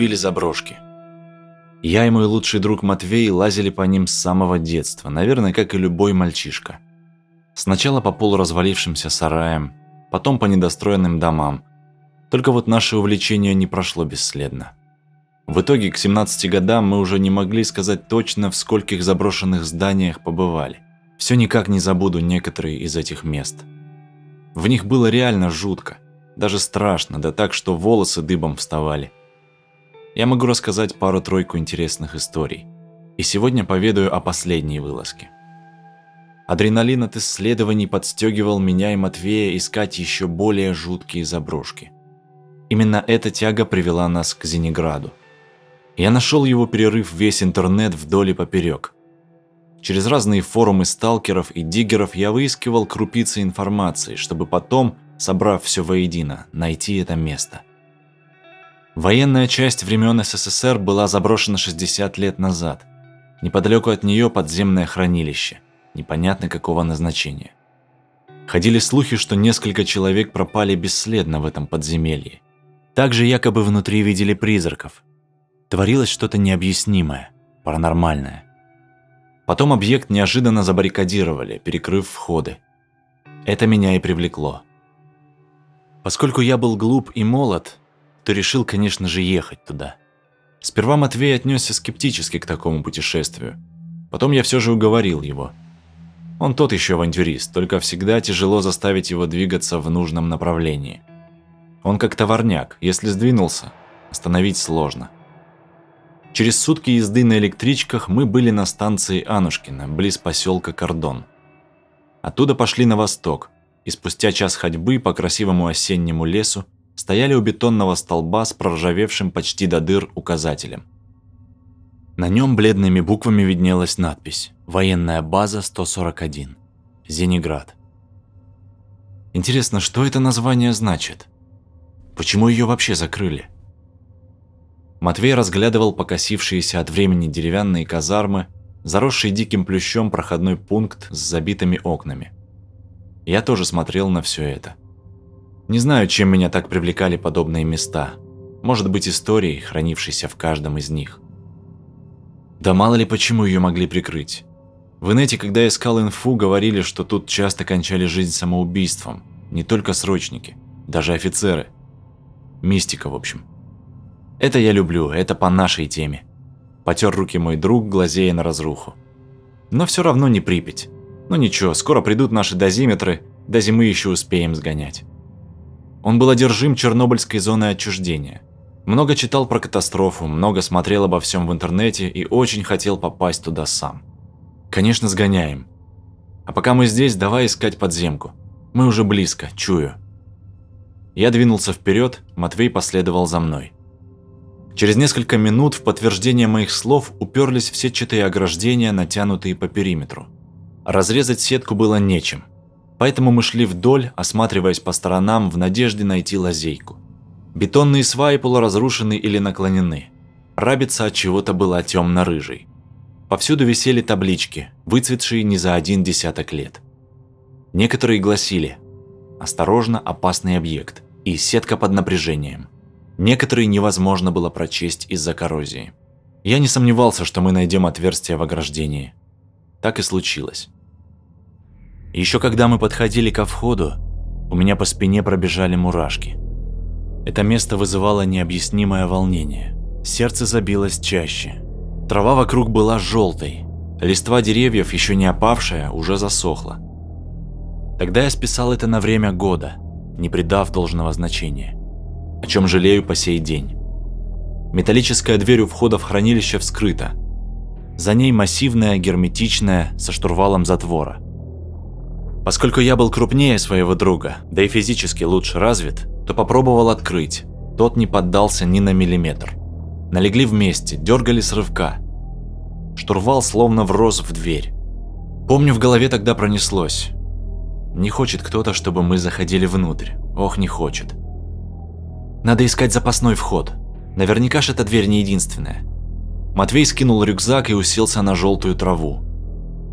Любили заброшки. Я и мой лучший друг Матвей лазили по ним с самого детства, наверное, как и любой мальчишка. Сначала по полуразвалившимся сараям, потом по недостроенным домам. Только вот наше увлечение не прошло бесследно. В итоге к 17 годам мы уже не могли сказать точно, в скольких заброшенных зданиях побывали. Все никак не забуду некоторые из этих мест. В них было реально жутко, даже страшно, да так, что волосы дыбом вставали. Я могу рассказать пару-тройку интересных историй. И сегодня поведаю о последней вылазке. Адреналин от исследований подстегивал меня и Матвея искать еще более жуткие заброшки. Именно эта тяга привела нас к Зениграду. Я нашел его перерыв весь интернет вдоль и поперек. Через разные форумы сталкеров и диггеров я выискивал крупицы информации, чтобы потом, собрав все воедино, найти это место. Военная часть времен СССР была заброшена 60 лет назад. Неподалеку от нее подземное хранилище, непонятно какого назначения. Ходили слухи, что несколько человек пропали бесследно в этом подземелье. Также якобы внутри видели призраков. Творилось что-то необъяснимое, паранормальное. Потом объект неожиданно забаррикадировали, перекрыв входы. Это меня и привлекло. Поскольку я был глуп и молод, то решил, конечно же, ехать туда. Сперва Матвей отнесся скептически к такому путешествию. Потом я все же уговорил его. Он тот еще авантюрист, только всегда тяжело заставить его двигаться в нужном направлении. Он как товарняк, если сдвинулся, остановить сложно. Через сутки езды на электричках мы были на станции Анушкина, близ поселка Кордон. Оттуда пошли на восток, и спустя час ходьбы по красивому осеннему лесу стояли у бетонного столба с проржавевшим почти до дыр указателем. На нем бледными буквами виднелась надпись «Военная база 141. Зениград». Интересно, что это название значит? Почему ее вообще закрыли? Матвей разглядывал покосившиеся от времени деревянные казармы, заросший диким плющом проходной пункт с забитыми окнами. Я тоже смотрел на все это. Не знаю, чем меня так привлекали подобные места. Может быть, историей, хранившейся в каждом из них. Да мало ли почему ее могли прикрыть. В инете, когда искал инфу, говорили, что тут часто кончали жизнь самоубийством. Не только срочники, даже офицеры. Мистика, в общем. Это я люблю, это по нашей теме. Потер руки мой друг, глазея на разруху. Но все равно не Припять. Ну ничего, скоро придут наши дозиметры, до зимы еще успеем сгонять. Он был одержим Чернобыльской зоной отчуждения. Много читал про катастрофу, много смотрел обо всем в интернете и очень хотел попасть туда сам. Конечно, сгоняем. А пока мы здесь, давай искать подземку. Мы уже близко, чую. Я двинулся вперед, Матвей последовал за мной. Через несколько минут в подтверждение моих слов уперлись все сетчатые ограждения, натянутые по периметру. Разрезать сетку было нечем. Поэтому мы шли вдоль, осматриваясь по сторонам в надежде найти лазейку. Бетонные сваи полуразрушены или наклонены. Рабица от чего-то была темно-рыжей. Повсюду висели таблички, выцветшие не за один десяток лет. Некоторые гласили «Осторожно, опасный объект» и «Сетка под напряжением». Некоторые невозможно было прочесть из-за коррозии. Я не сомневался, что мы найдем отверстие в ограждении. Так и случилось. Еще когда мы подходили ко входу, у меня по спине пробежали мурашки. Это место вызывало необъяснимое волнение. Сердце забилось чаще. Трава вокруг была желтой. Листва деревьев, еще не опавшая, уже засохла. Тогда я списал это на время года, не придав должного значения. О чем жалею по сей день. Металлическая дверь у входа в хранилище вскрыта. За ней массивная, герметичная, со штурвалом затвора – Поскольку я был крупнее своего друга, да и физически лучше развит, то попробовал открыть. Тот не поддался ни на миллиметр. Налегли вместе, дергали с рывка. Штурвал словно врос в дверь. Помню, в голове тогда пронеслось. Не хочет кто-то, чтобы мы заходили внутрь. Ох, не хочет. Надо искать запасной вход. Наверняка ж эта дверь не единственная. Матвей скинул рюкзак и уселся на желтую траву.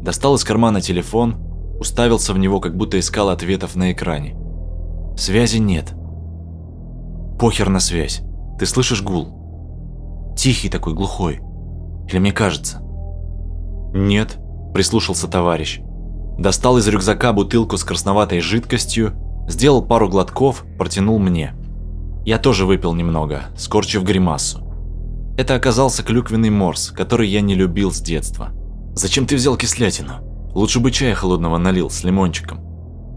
Достал из кармана телефон, уставился в него, как будто искал ответов на экране. Связи нет. Похер на связь. Ты слышишь гул? Тихий такой, глухой. Или мне кажется? Нет, прислушался товарищ. Достал из рюкзака бутылку с красноватой жидкостью, сделал пару глотков, протянул мне. Я тоже выпил немного, скорчив гримасу. Это оказался клюквенный морс, который я не любил с детства. «Зачем ты взял кислятину? Лучше бы чая холодного налил с лимончиком.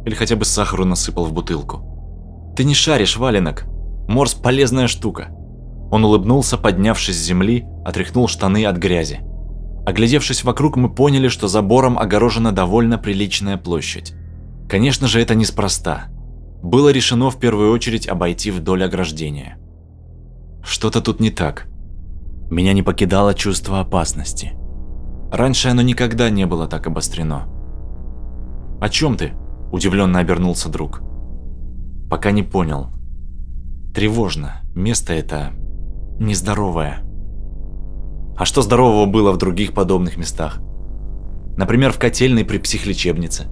Или хотя бы сахару насыпал в бутылку». «Ты не шаришь, валенок. Морс – полезная штука». Он улыбнулся, поднявшись с земли, отряхнул штаны от грязи. Оглядевшись вокруг, мы поняли, что забором огорожена довольно приличная площадь. Конечно же, это неспроста. Было решено в первую очередь обойти вдоль ограждения. Что-то тут не так. Меня не покидало чувство опасности. Раньше оно никогда не было так обострено. «О чем ты?» – удивленно обернулся друг. «Пока не понял. Тревожно. Место это нездоровое». А что здорового было в других подобных местах? Например, в котельной при психлечебнице.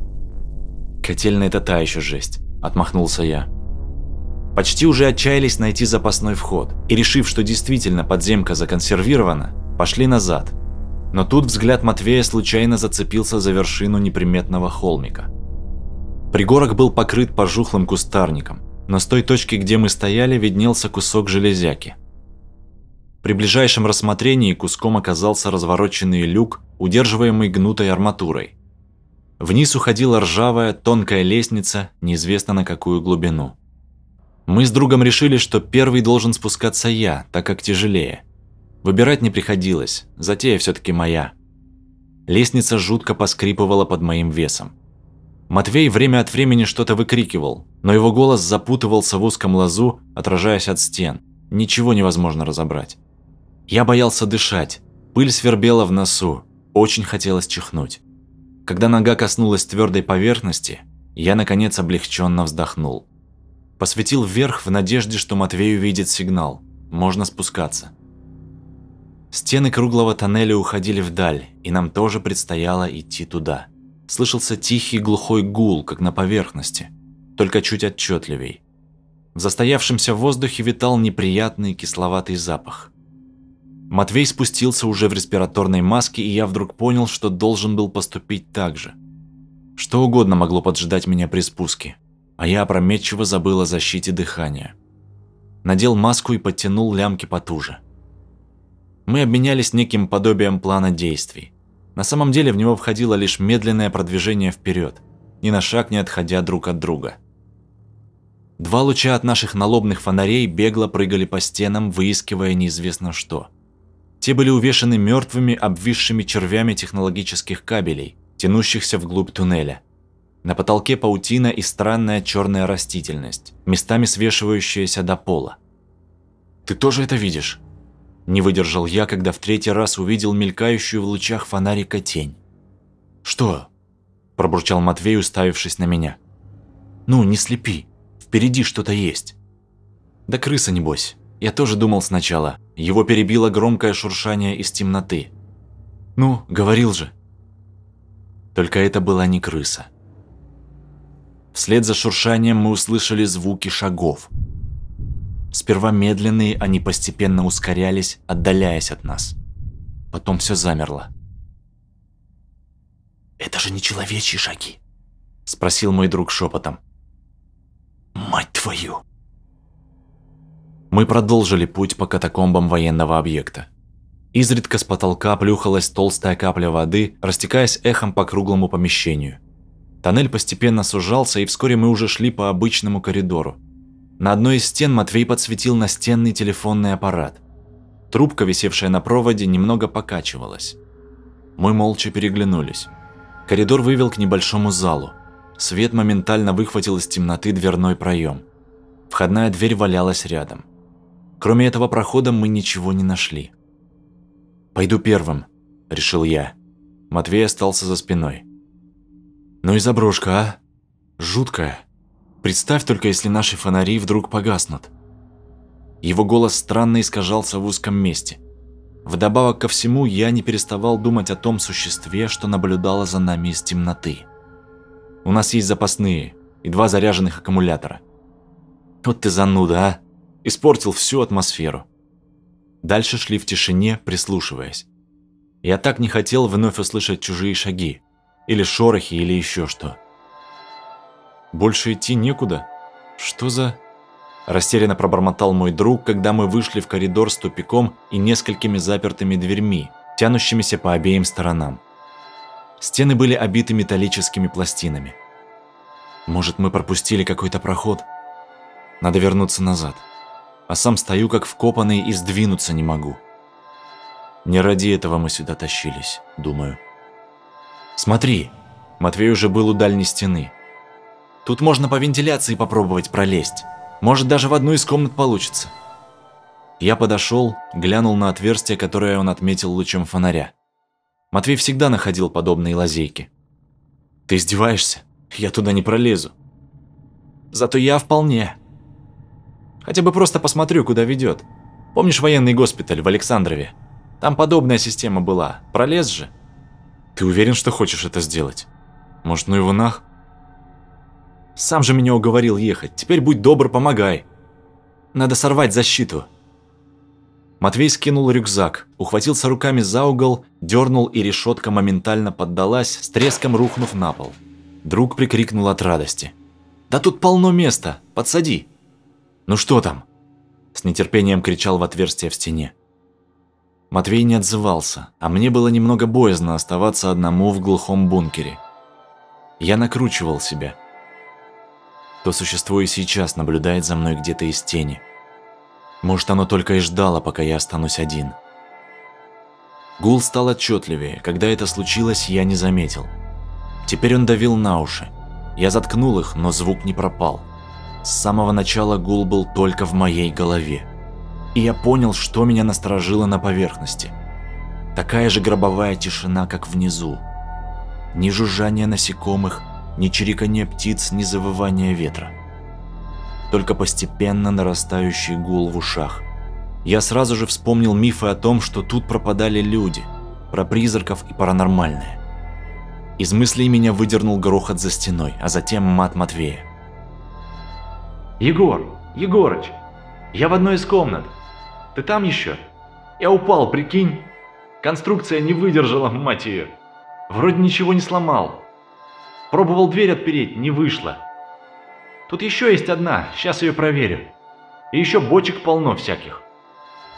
Котельная – это та еще жесть, отмахнулся я. Почти уже отчаялись найти запасной вход, и решив, что действительно подземка законсервирована, пошли назад. Но тут взгляд Матвея случайно зацепился за вершину неприметного холмика. Пригорок был покрыт пожухлым кустарником, но с той точки, где мы стояли, виднелся кусок железяки – при ближайшем рассмотрении куском оказался развороченный люк, удерживаемый гнутой арматурой. Вниз уходила ржавая, тонкая лестница, неизвестно на какую глубину. Мы с другом решили, что первый должен спускаться я, так как тяжелее. Выбирать не приходилось, затея все-таки моя. Лестница жутко поскрипывала под моим весом. Матвей время от времени что-то выкрикивал, но его голос запутывался в узком лазу, отражаясь от стен. Ничего невозможно разобрать. Я боялся дышать, пыль свербела в носу, очень хотелось чихнуть. Когда нога коснулась твердой поверхности, я наконец облегченно вздохнул. Посветил вверх в надежде, что Матвей увидит сигнал. Можно спускаться. Стены круглого тоннеля уходили вдаль, и нам тоже предстояло идти туда. Слышался тихий глухой гул, как на поверхности, только чуть отчетливей. В застоявшемся воздухе витал неприятный кисловатый запах. Матвей спустился уже в респираторной маске, и я вдруг понял, что должен был поступить так же. Что угодно могло поджидать меня при спуске, а я опрометчиво забыл о защите дыхания. Надел маску и подтянул лямки потуже. Мы обменялись неким подобием плана действий. На самом деле в него входило лишь медленное продвижение вперед, ни на шаг не отходя друг от друга. Два луча от наших налобных фонарей бегло прыгали по стенам, выискивая неизвестно что – те были увешаны мертвыми, обвисшими червями технологических кабелей, тянущихся вглубь туннеля. На потолке паутина и странная черная растительность, местами свешивающаяся до пола. «Ты тоже это видишь?» Не выдержал я, когда в третий раз увидел мелькающую в лучах фонарика тень. «Что?» – пробурчал Матвей, уставившись на меня. «Ну, не слепи, впереди что-то есть». «Да крыса, небось». Я тоже думал сначала. Его перебило громкое шуршание из темноты. «Ну, говорил же». Только это была не крыса. Вслед за шуршанием мы услышали звуки шагов. Сперва медленные, они постепенно ускорялись, отдаляясь от нас. Потом все замерло. «Это же не человечьи шаги?» – спросил мой друг шепотом. «Мать твою!» Мы продолжили путь по катакомбам военного объекта. Изредка с потолка плюхалась толстая капля воды, растекаясь эхом по круглому помещению. Тоннель постепенно сужался, и вскоре мы уже шли по обычному коридору. На одной из стен Матвей подсветил настенный телефонный аппарат. Трубка, висевшая на проводе, немного покачивалась. Мы молча переглянулись. Коридор вывел к небольшому залу. Свет моментально выхватил из темноты дверной проем. Входная дверь валялась рядом. Кроме этого прохода мы ничего не нашли. «Пойду первым», – решил я. Матвей остался за спиной. «Ну и заброшка, а? Жуткая. Представь только, если наши фонари вдруг погаснут». Его голос странно искажался в узком месте. Вдобавок ко всему, я не переставал думать о том существе, что наблюдало за нами из темноты. У нас есть запасные и два заряженных аккумулятора. Вот ты зануда, а? Испортил всю атмосферу. Дальше шли в тишине, прислушиваясь. Я так не хотел вновь услышать чужие шаги. Или шорохи, или еще что. Больше идти некуда. Что за... Растерянно пробормотал мой друг, когда мы вышли в коридор с тупиком и несколькими запертыми дверьми, тянущимися по обеим сторонам. Стены были обиты металлическими пластинами. Может, мы пропустили какой-то проход? Надо вернуться назад. А сам стою как вкопанный и сдвинуться не могу. Не ради этого мы сюда тащились, думаю. Смотри, Матвей уже был у дальней стены. Тут можно по вентиляции попробовать пролезть. Может, даже в одну из комнат получится. Я подошел, глянул на отверстие, которое он отметил лучом фонаря. Матвей всегда находил подобные лазейки. «Ты издеваешься? Я туда не пролезу». «Зато я вполне. Хотя бы просто посмотрю, куда ведет. Помнишь военный госпиталь в Александрове? Там подобная система была. Пролез же». «Ты уверен, что хочешь это сделать? Может, ну его нах?» Сам же меня уговорил ехать. Теперь будь добр, помогай. Надо сорвать защиту. Матвей скинул рюкзак, ухватился руками за угол, дернул, и решетка моментально поддалась, с треском рухнув на пол. Друг прикрикнул от радости. «Да тут полно места! Подсади!» «Ну что там?» С нетерпением кричал в отверстие в стене. Матвей не отзывался, а мне было немного боязно оставаться одному в глухом бункере. Я накручивал себя – то существо и сейчас наблюдает за мной где-то из тени. Может, оно только и ждало, пока я останусь один. Гул стал отчетливее. Когда это случилось, я не заметил. Теперь он давил на уши. Я заткнул их, но звук не пропал. С самого начала гул был только в моей голове. И я понял, что меня насторожило на поверхности. Такая же гробовая тишина, как внизу. Ни жужжание насекомых, ни чириканье птиц, ни завывание ветра. Только постепенно нарастающий гул в ушах. Я сразу же вспомнил мифы о том, что тут пропадали люди, про призраков и паранормальное. Из мыслей меня выдернул грохот за стеной, а затем мат Матвея. «Егор! Егорыч! Я в одной из комнат. Ты там еще? Я упал, прикинь. Конструкция не выдержала, мать ее. Вроде ничего не сломал. Пробовал дверь отпереть, не вышло. Тут еще есть одна, сейчас ее проверю. И еще бочек полно всяких.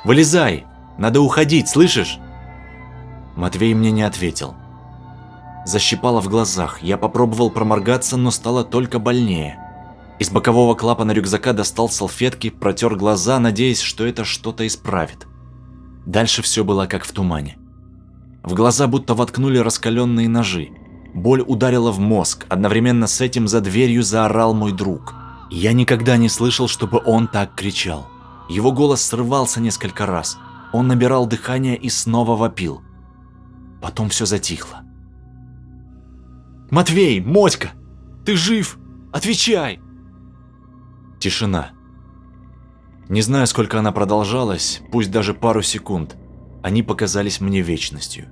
Вылезай, надо уходить, слышишь? Матвей мне не ответил. Защипало в глазах, я попробовал проморгаться, но стало только больнее. Из бокового клапана рюкзака достал салфетки, протер глаза, надеясь, что это что-то исправит. Дальше все было как в тумане. В глаза будто воткнули раскаленные ножи. Боль ударила в мозг, одновременно с этим за дверью заорал мой друг. Я никогда не слышал, чтобы он так кричал. Его голос срывался несколько раз. Он набирал дыхание и снова вопил. Потом все затихло. «Матвей, Мотька, ты жив? Отвечай!» Тишина. Не знаю, сколько она продолжалась, пусть даже пару секунд. Они показались мне вечностью.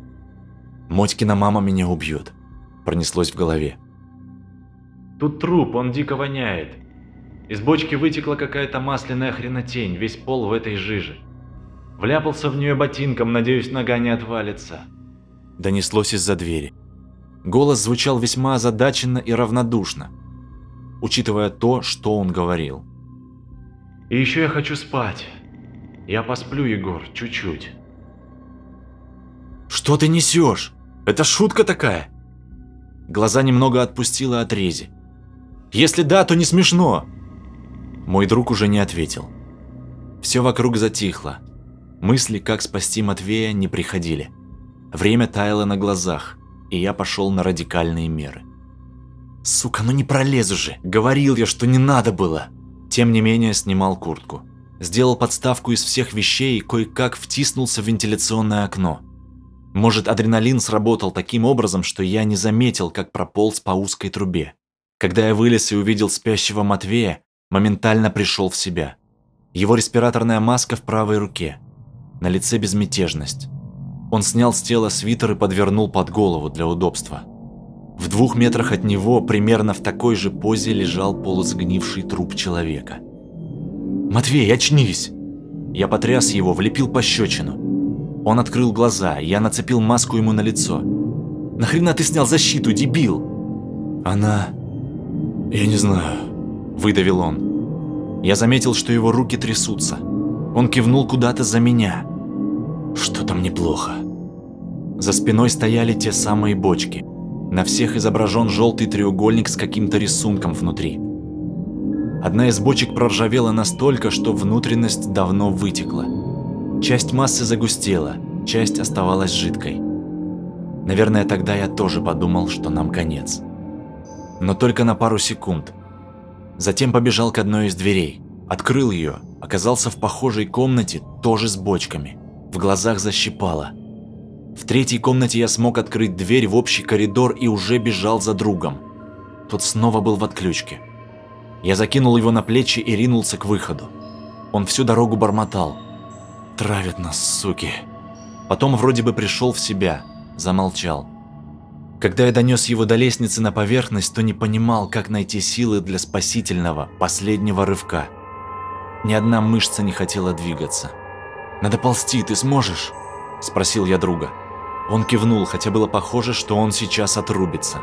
Мотькина мама меня убьет пронеслось в голове. Тут труп, он дико воняет. Из бочки вытекла какая-то масляная хренотень, весь пол в этой жиже. Вляпался в нее ботинком, надеюсь, нога не отвалится. Донеслось из-за двери. Голос звучал весьма озадаченно и равнодушно, учитывая то, что он говорил. И еще я хочу спать. Я посплю, Егор, чуть-чуть. Что ты несешь? Это шутка такая? Глаза немного отпустила от рези. «Если да, то не смешно!» Мой друг уже не ответил. Все вокруг затихло. Мысли, как спасти Матвея, не приходили. Время таяло на глазах, и я пошел на радикальные меры. «Сука, ну не пролезу же! Говорил я, что не надо было!» Тем не менее, снимал куртку. Сделал подставку из всех вещей и кое-как втиснулся в вентиляционное окно. Может, адреналин сработал таким образом, что я не заметил, как прополз по узкой трубе. Когда я вылез и увидел спящего Матвея, моментально пришел в себя. Его респираторная маска в правой руке. На лице безмятежность. Он снял с тела свитер и подвернул под голову для удобства. В двух метрах от него, примерно в такой же позе, лежал полусгнивший труп человека. «Матвей, очнись!» Я потряс его, влепил пощечину. Он открыл глаза, я нацепил маску ему на лицо. «Нахрена ты снял защиту, дебил?» «Она... я не знаю», – выдавил он. Я заметил, что его руки трясутся. Он кивнул куда-то за меня. Что там неплохо. За спиной стояли те самые бочки. На всех изображен желтый треугольник с каким-то рисунком внутри. Одна из бочек проржавела настолько, что внутренность давно вытекла. Часть массы загустела, часть оставалась жидкой. Наверное, тогда я тоже подумал, что нам конец. Но только на пару секунд. Затем побежал к одной из дверей, открыл ее, оказался в похожей комнате, тоже с бочками. В глазах защипало. В третьей комнате я смог открыть дверь в общий коридор и уже бежал за другом. Тот снова был в отключке. Я закинул его на плечи и ринулся к выходу. Он всю дорогу бормотал. «Травят нас, суки!» Потом вроде бы пришел в себя, замолчал. Когда я донес его до лестницы на поверхность, то не понимал, как найти силы для спасительного, последнего рывка. Ни одна мышца не хотела двигаться. «Надо ползти, ты сможешь?» – спросил я друга. Он кивнул, хотя было похоже, что он сейчас отрубится.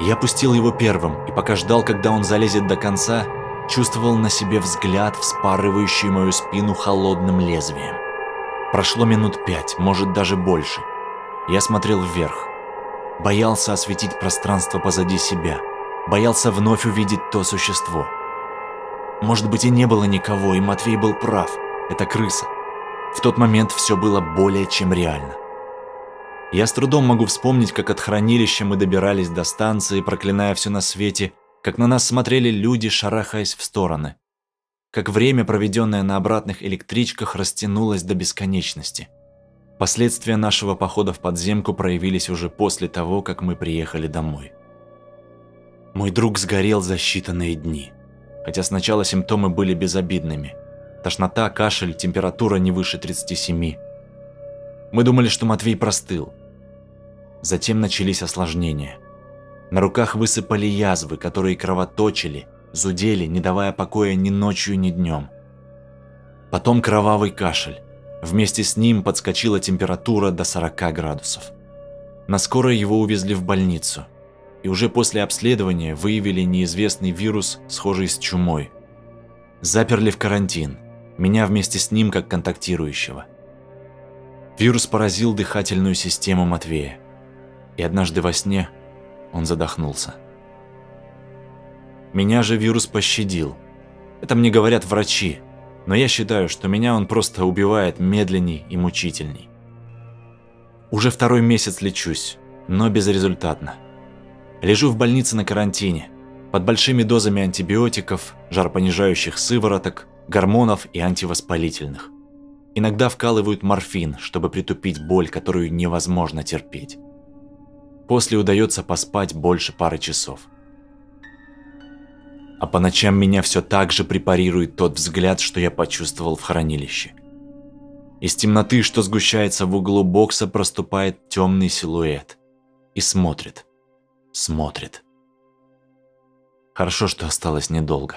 Я пустил его первым, и пока ждал, когда он залезет до конца, чувствовал на себе взгляд, вспарывающий мою спину холодным лезвием. Прошло минут пять, может даже больше. Я смотрел вверх. Боялся осветить пространство позади себя. Боялся вновь увидеть то существо. Может быть и не было никого, и Матвей был прав. Это крыса. В тот момент все было более чем реально. Я с трудом могу вспомнить, как от хранилища мы добирались до станции, проклиная все на свете, как на нас смотрели люди, шарахаясь в стороны. Как время, проведенное на обратных электричках, растянулось до бесконечности. Последствия нашего похода в подземку проявились уже после того, как мы приехали домой. Мой друг сгорел за считанные дни, хотя сначала симптомы были безобидными. Тошнота, кашель, температура не выше 37. Мы думали, что Матвей простыл. Затем начались осложнения. На руках высыпали язвы, которые кровоточили, зудели, не давая покоя ни ночью, ни днем. Потом кровавый кашель. Вместе с ним подскочила температура до 40 градусов. На скорой его увезли в больницу. И уже после обследования выявили неизвестный вирус, схожий с чумой. Заперли в карантин. Меня вместе с ним как контактирующего. Вирус поразил дыхательную систему Матвея и однажды во сне он задохнулся. Меня же вирус пощадил. Это мне говорят врачи, но я считаю, что меня он просто убивает медленней и мучительней. Уже второй месяц лечусь, но безрезультатно. Лежу в больнице на карантине, под большими дозами антибиотиков, жаропонижающих сывороток, гормонов и антивоспалительных. Иногда вкалывают морфин, чтобы притупить боль, которую невозможно терпеть. После удается поспать больше пары часов. А по ночам меня все так же препарирует тот взгляд, что я почувствовал в хранилище. Из темноты, что сгущается в углу бокса, проступает темный силуэт. И смотрит. Смотрит. Хорошо, что осталось недолго.